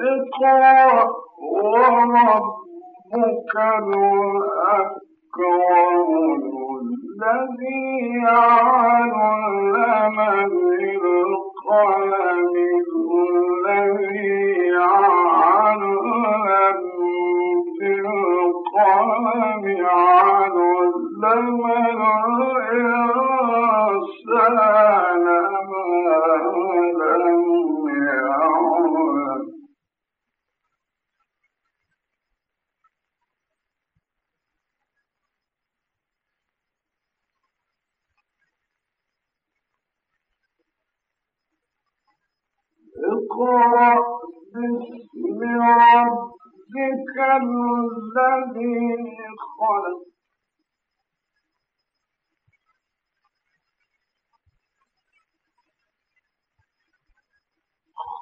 اقرأ وربك الأكرم الذي علم بالقلم اقرأ باسم ربك الذي خلق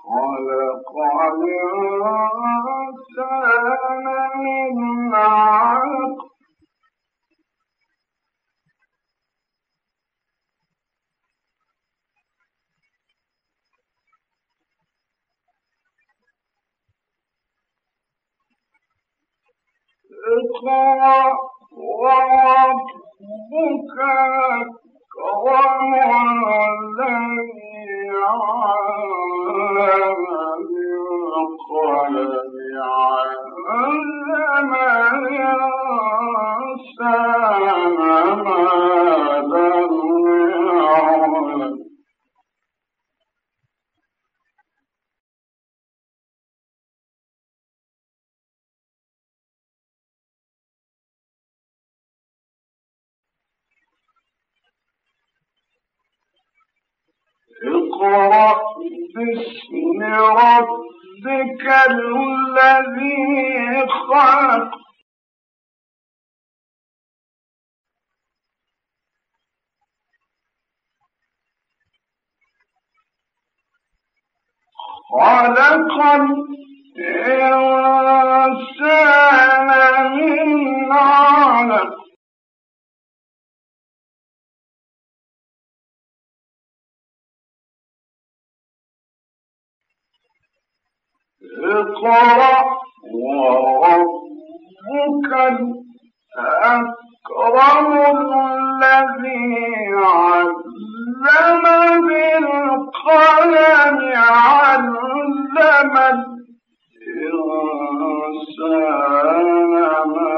خلق الإنسان من علق اقرأ وربك أكرم الذي علم بالقلم علم الإنسان ما اقرأ باسم ربك الذي خلق خلق اقرأ وربك الأكرم الذي علم بالقلم الإنسان ما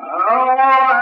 أن رآه استغنى إن إلى ربك الرجعى أرأيت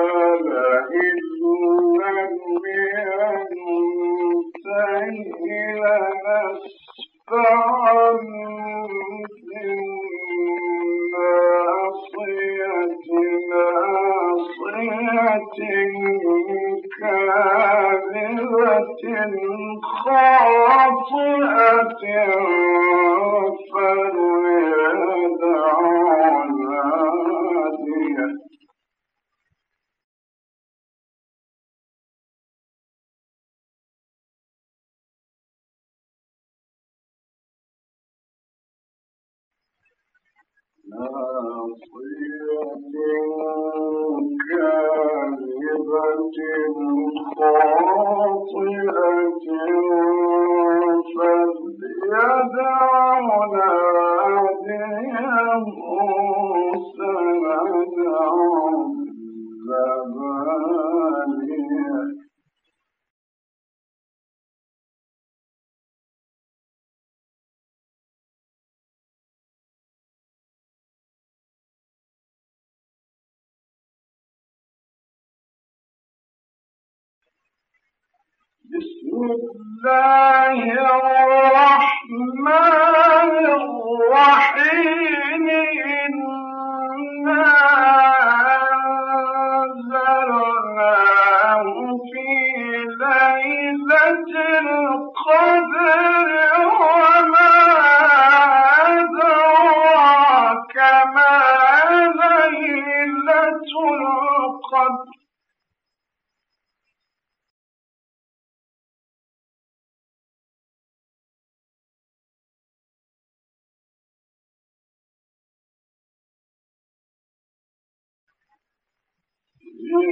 ناصية ناصية. الله الرحمن إِنَّا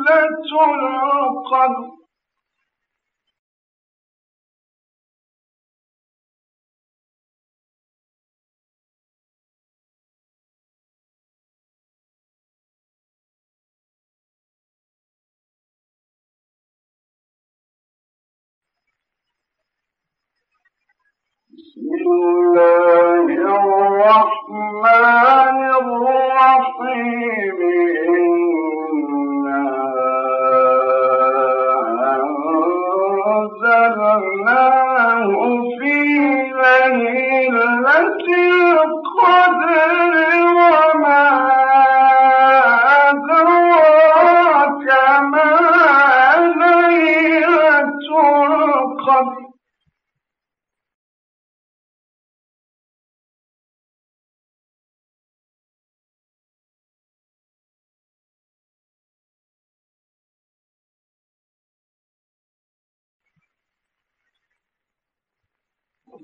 بسم الله.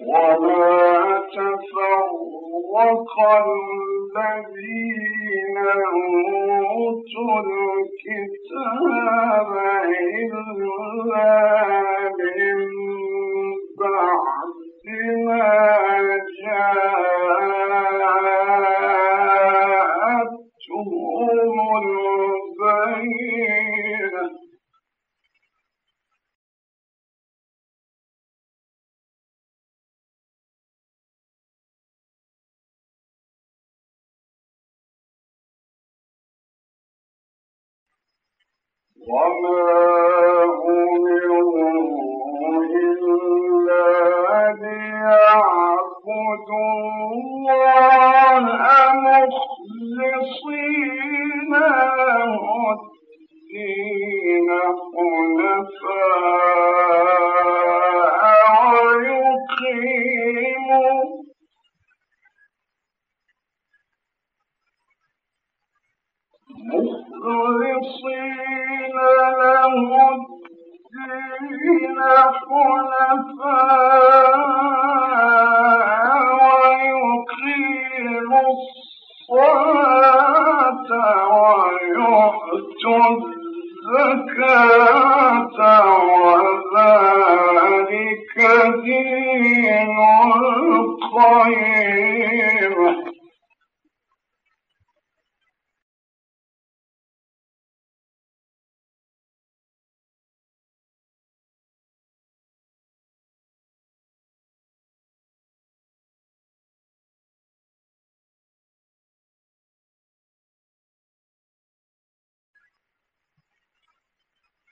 وما تفرق الذين أوتوا الكتاب إلا من بعد ما جاءتهم وما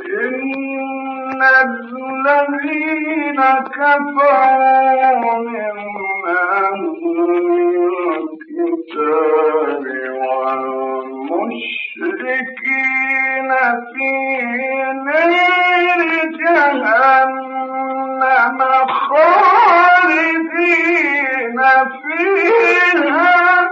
إن الذين كفروا من أهل الكتاب والمشركين في نار جهنم خالدين فيها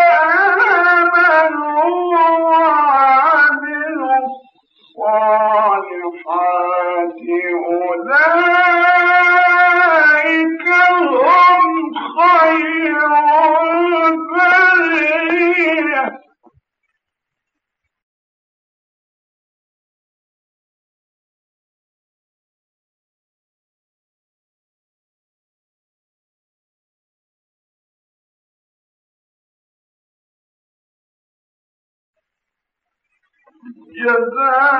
جزاؤهم